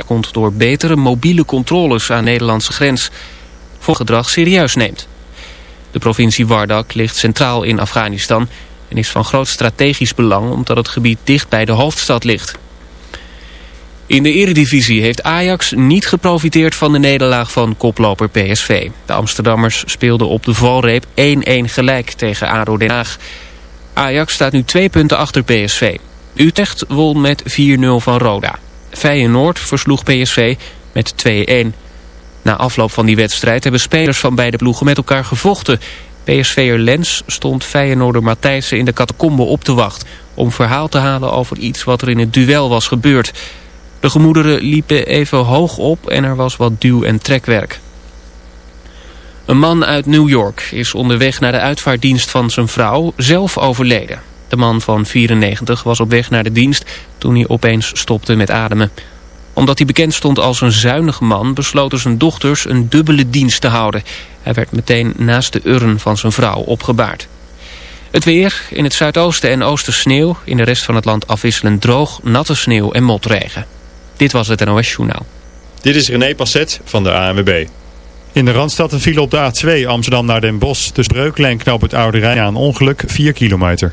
Komt door betere mobiele controles aan de Nederlandse grens. Voor gedrag serieus neemt. De provincie Wardak ligt centraal in Afghanistan en is van groot strategisch belang omdat het gebied dicht bij de hoofdstad ligt. In de eredivisie heeft Ajax niet geprofiteerd van de nederlaag van koploper PSV. De Amsterdammers speelden op de valreep 1-1 gelijk tegen ADO Den Haag. Ajax staat nu twee punten achter PSV. Utrecht won met 4-0 van Roda. Feyenoord versloeg PSV met 2-1. Na afloop van die wedstrijd hebben spelers van beide ploegen met elkaar gevochten. PSV'er Lens stond Feyenoorder Matthijssen in de catacombe op te wachten... om verhaal te halen over iets wat er in het duel was gebeurd. De gemoederen liepen even hoog op en er was wat duw- en trekwerk. Een man uit New York is onderweg naar de uitvaartdienst van zijn vrouw zelf overleden. De man van 94 was op weg naar de dienst toen hij opeens stopte met ademen. Omdat hij bekend stond als een zuinig man besloten zijn dochters een dubbele dienst te houden. Hij werd meteen naast de urn van zijn vrouw opgebaard. Het weer, in het zuidoosten en oosten sneeuw, in de rest van het land afwisselend droog, natte sneeuw en motregen. Dit was het NOS Journaal. Dit is René Passet van de ANWB. In de Randstad een file op de A2 Amsterdam naar Den Bosch. Tussen Breukelen en Knoop het Oude Rijn aan ongeluk 4 kilometer.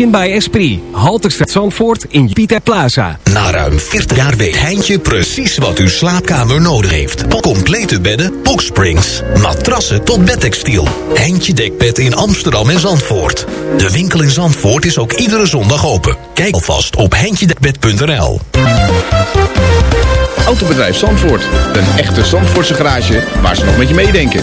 Emotion by Esprit. Halterstraat Zandvoort in Pieter Plaza. Na ruim 40 jaar weet Heintje precies wat uw slaapkamer nodig heeft. Complete bedden, boxsprings, matrassen tot bedtextiel. Heintje Dekbed in Amsterdam en Zandvoort. De winkel in Zandvoort is ook iedere zondag open. Kijk alvast op heintjedekbed.nl Autobedrijf Zandvoort. Een echte Zandvoortse garage waar ze nog met je meedenken.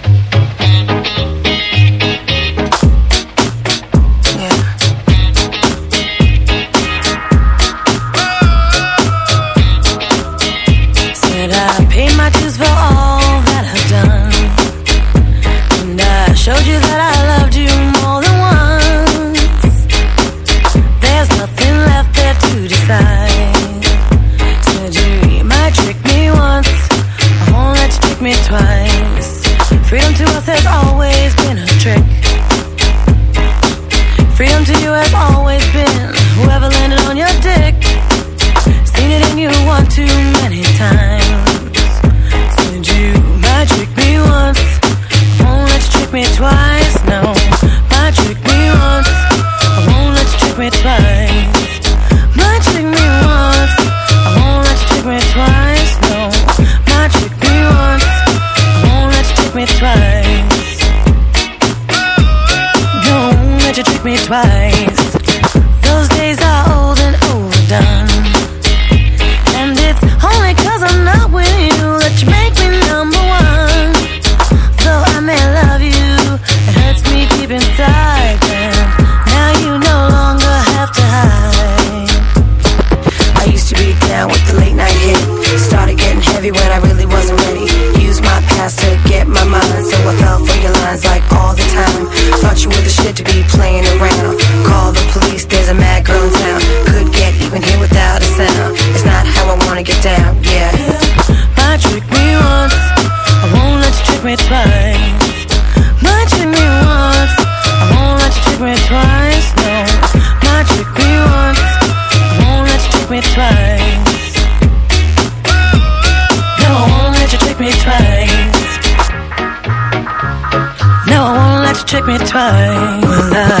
check me twice.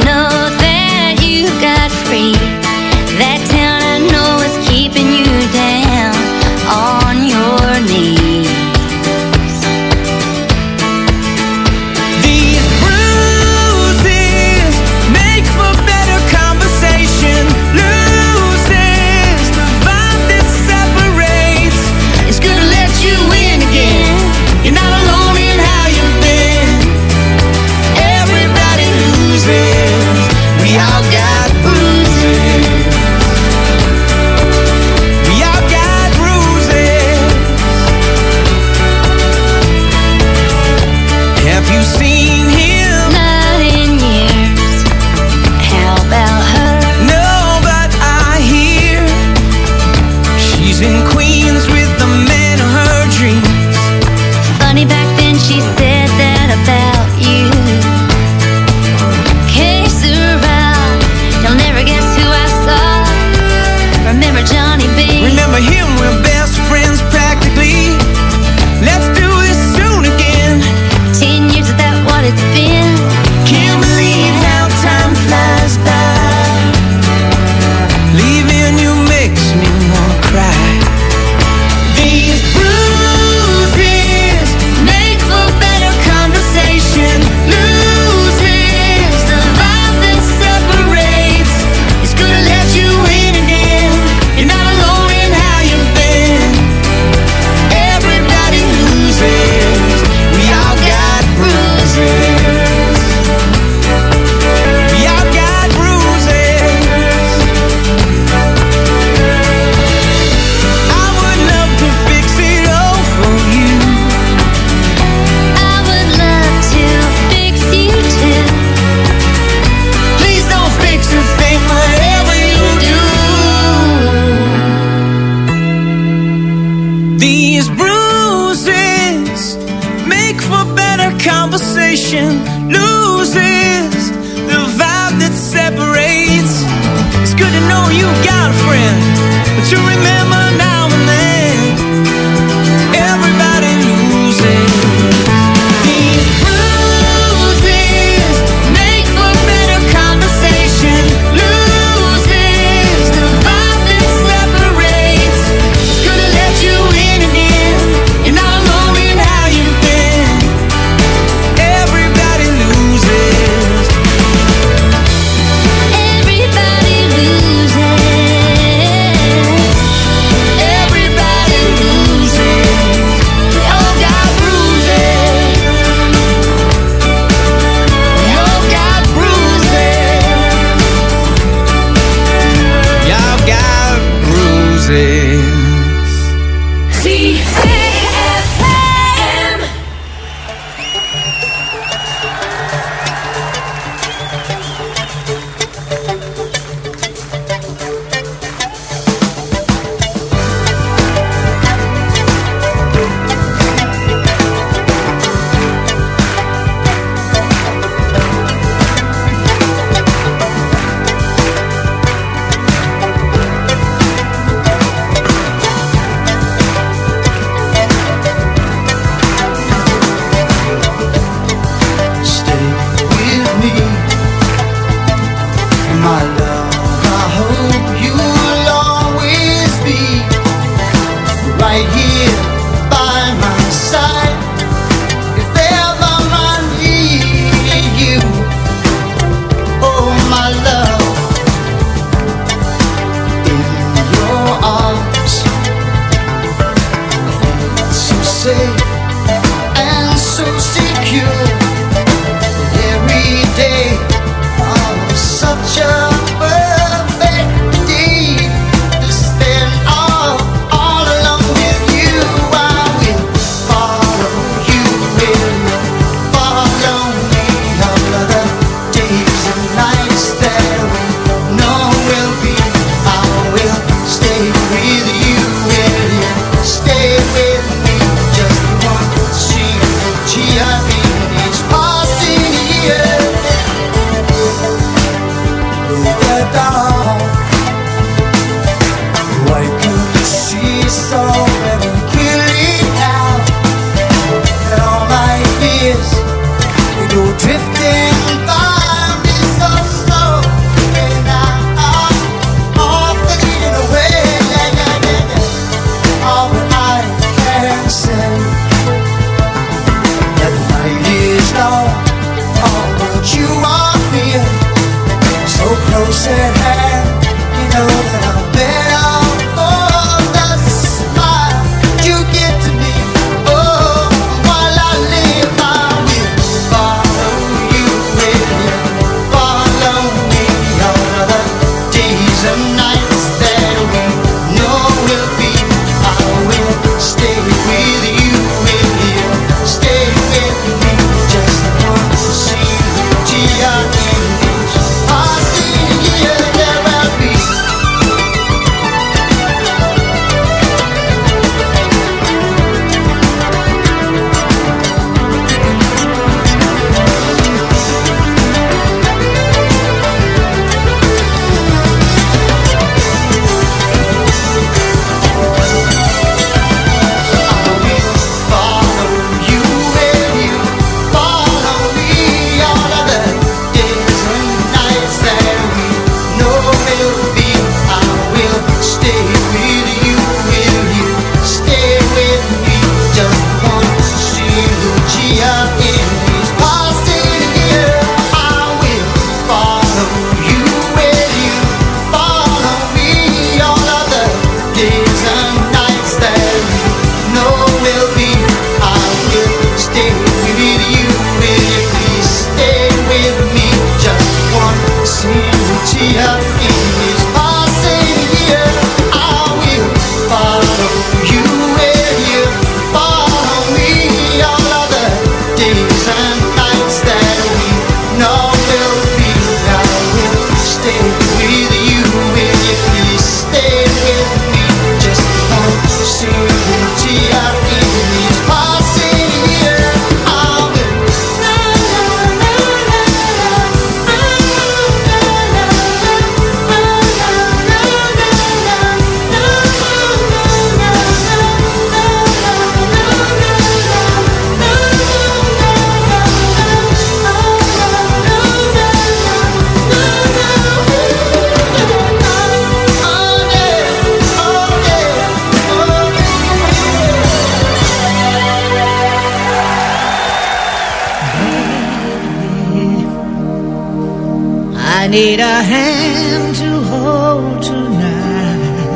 need a hand to hold tonight.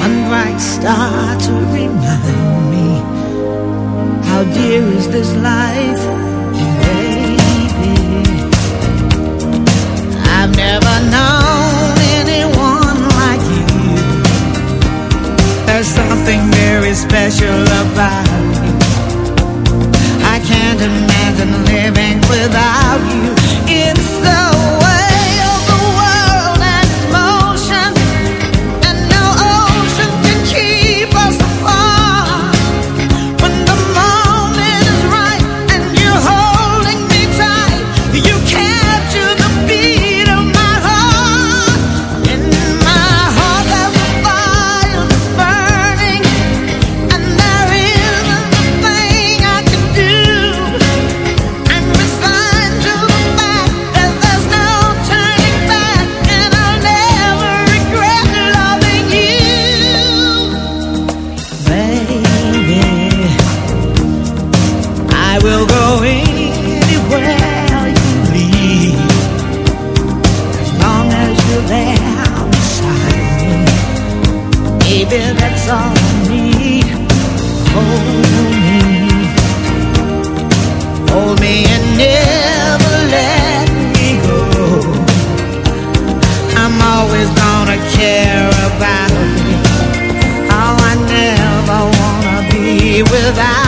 One bright star to hold me Hold me and never let me go. I'm always gonna care about you. Oh, I never wanna be without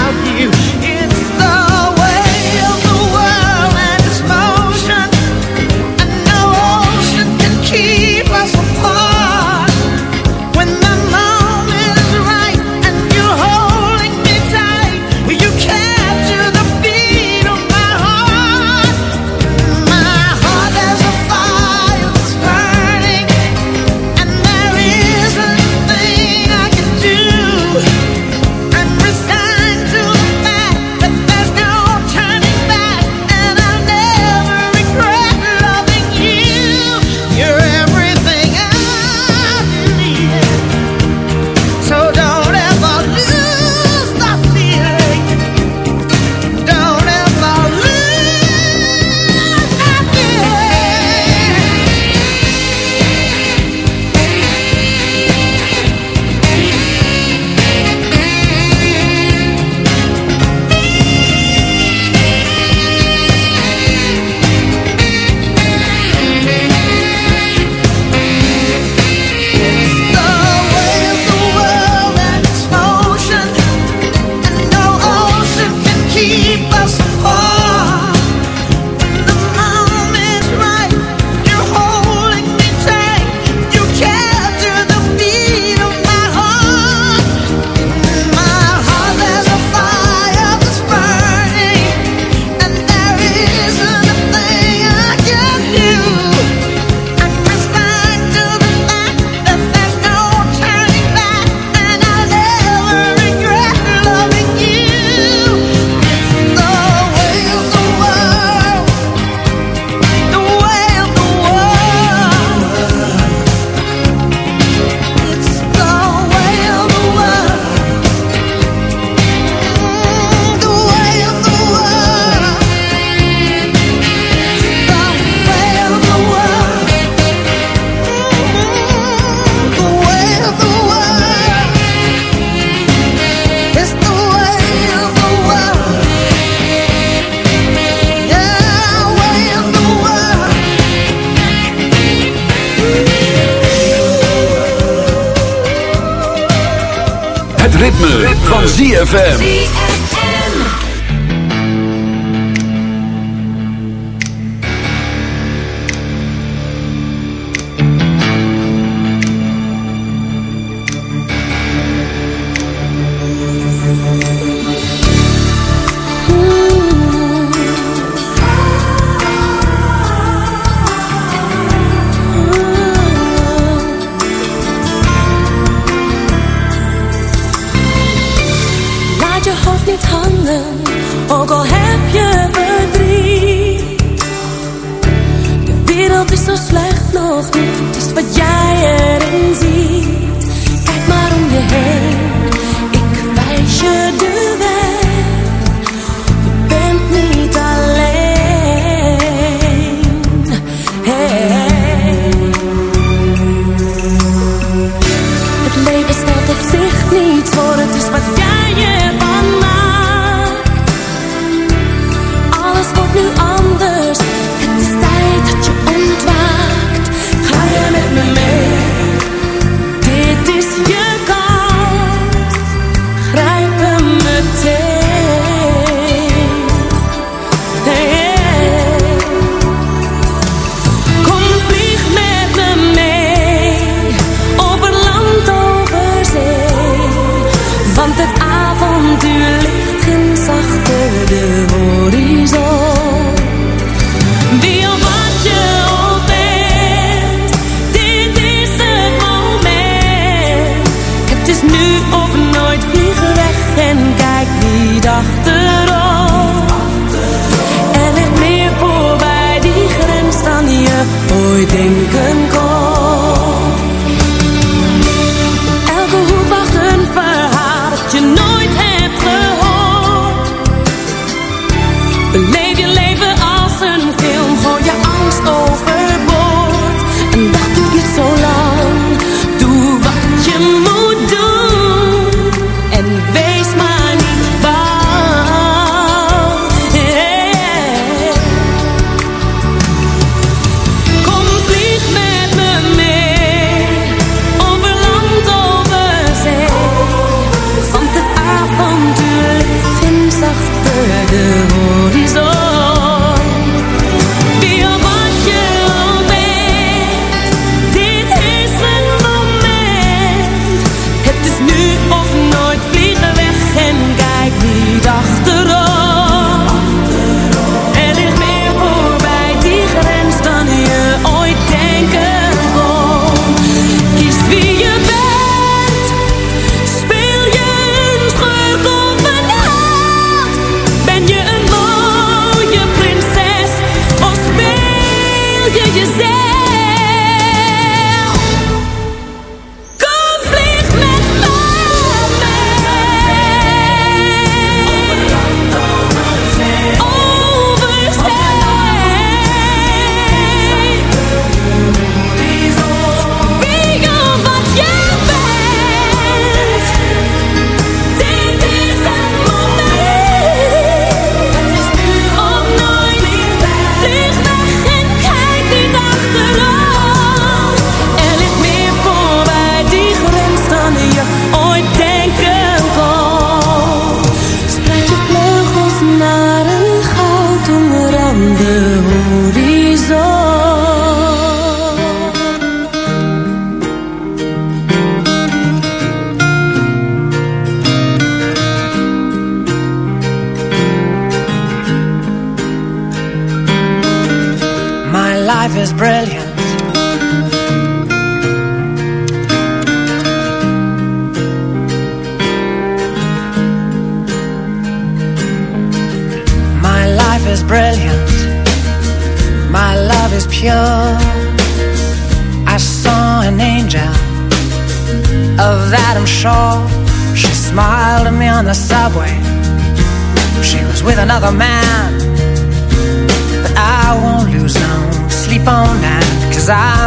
leven staat op zich niet voor. Het is wat jij je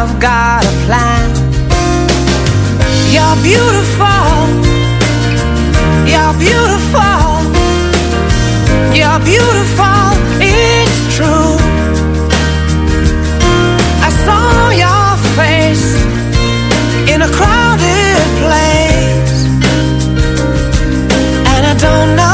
I've got a plan. You're beautiful. You're beautiful. You're beautiful, it's true. I saw your face In a crowded place. And I don't know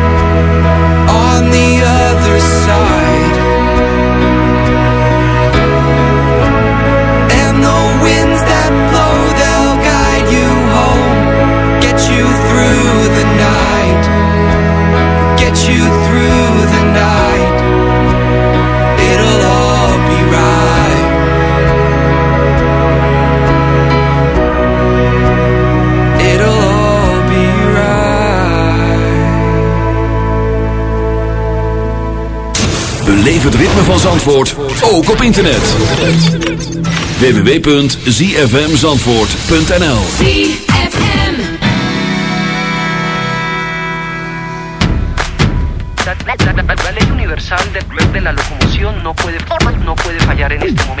Zandvoort, ook op internet. www.zfmzandvoort.nl ZFM. La, ley universal de, de la locomoción no puede, no puede fallar en este momento.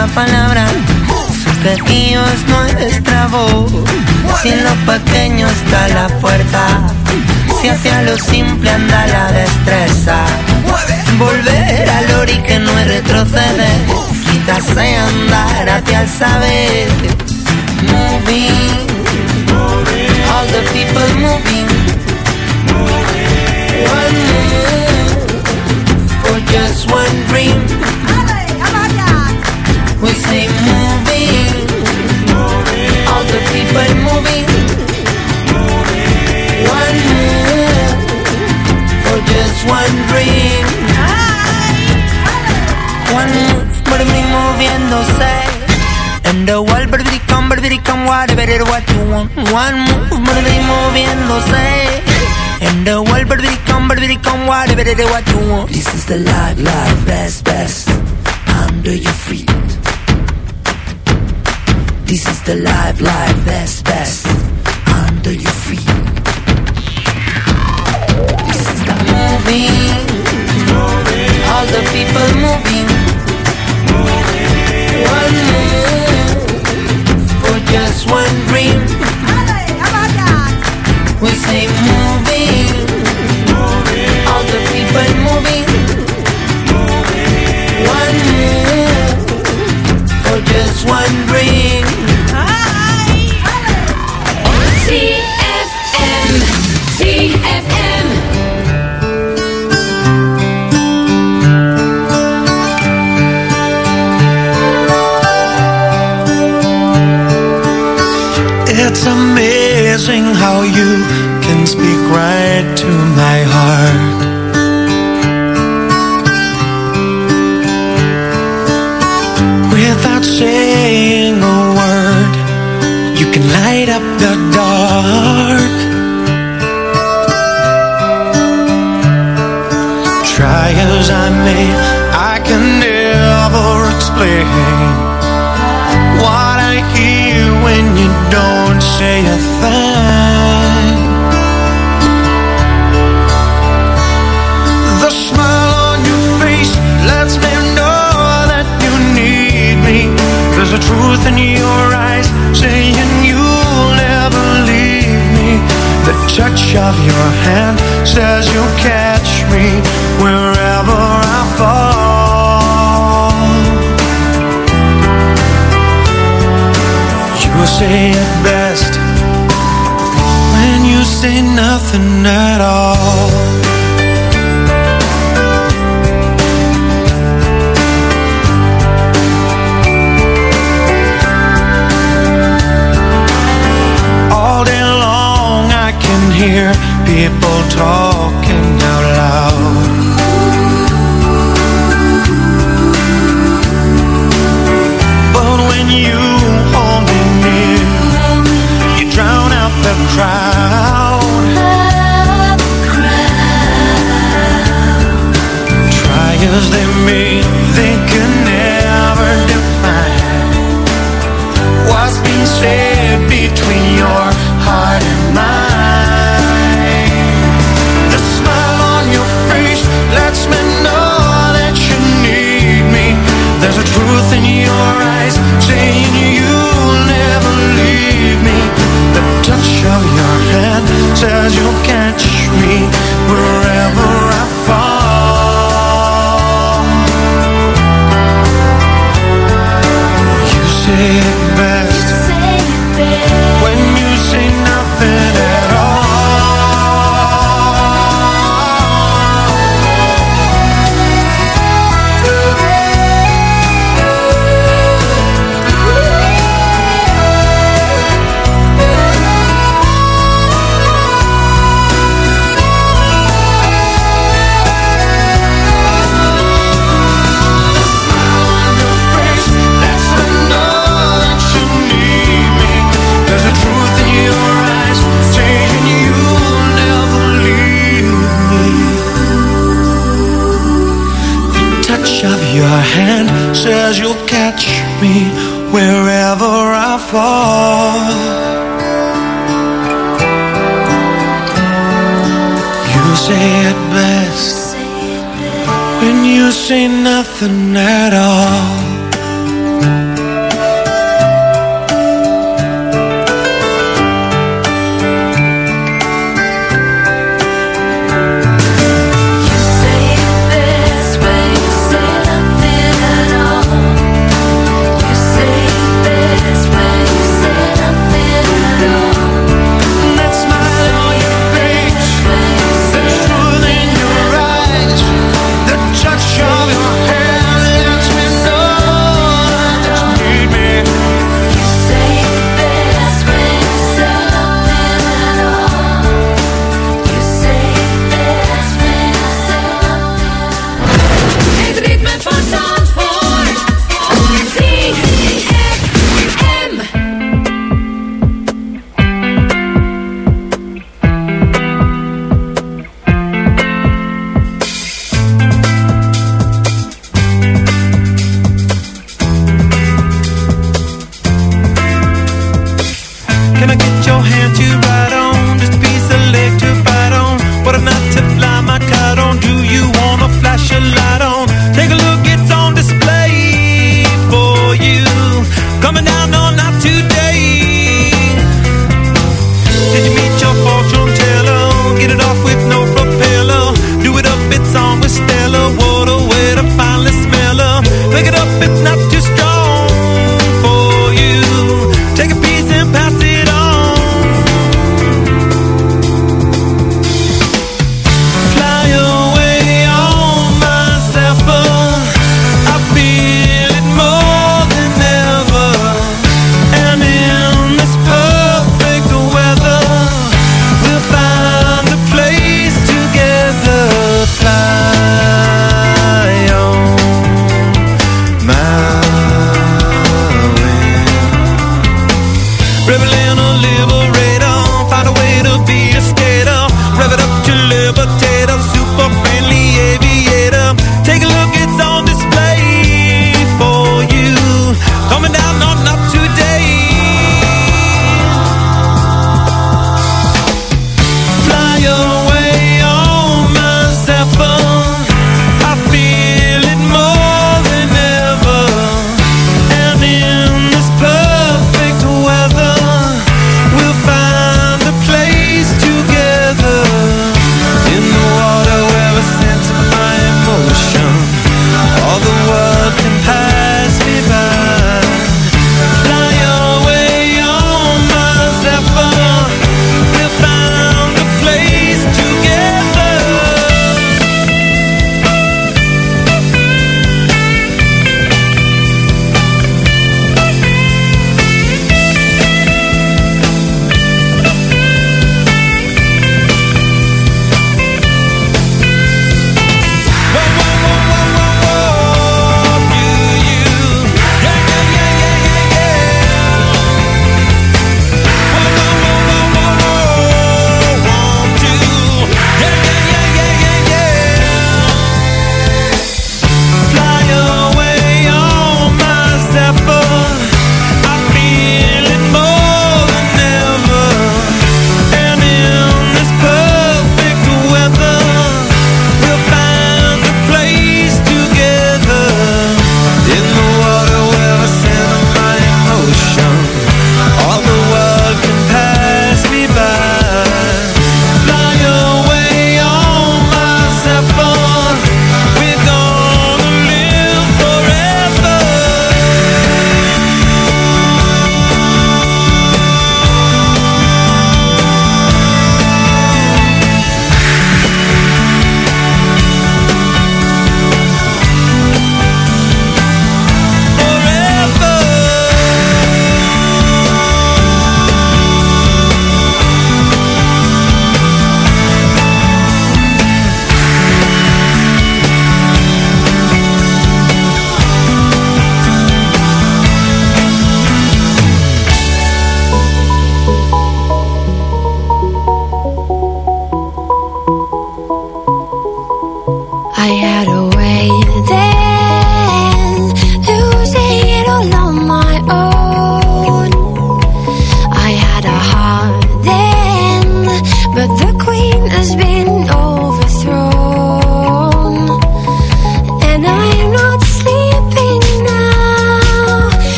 Nuestra palabra, su quejío es voz. Si en lo pequeño está la fuerza, si hacia lo simple anda la destreza. Volver al ori que no es retroceder, quizás andar hacia el saber. Moving, all the people moving. One move for just one dream. Moviéndose. And the world, baby, come, baby, come, whatever it what you want. One move, mí moviéndose. And the world, baby, come, baby, come, whatever it what you want. This is the life, life, best, best. Under your feet. This is the life, life, best, best. Under your feet. This is the moving. All the people moving. One move for just one dream.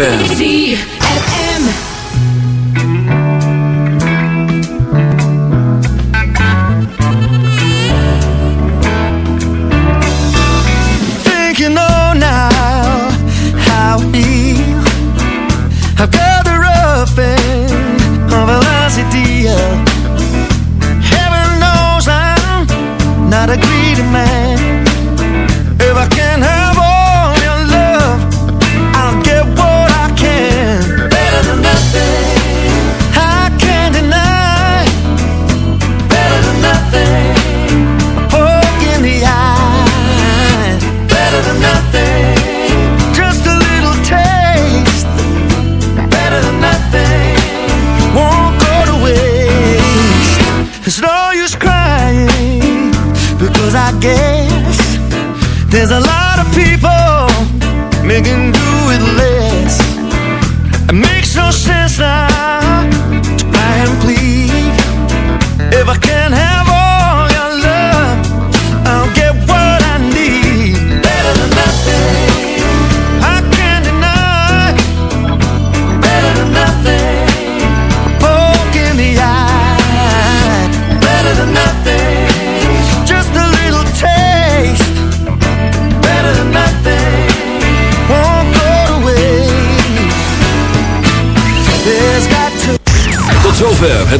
Jovem.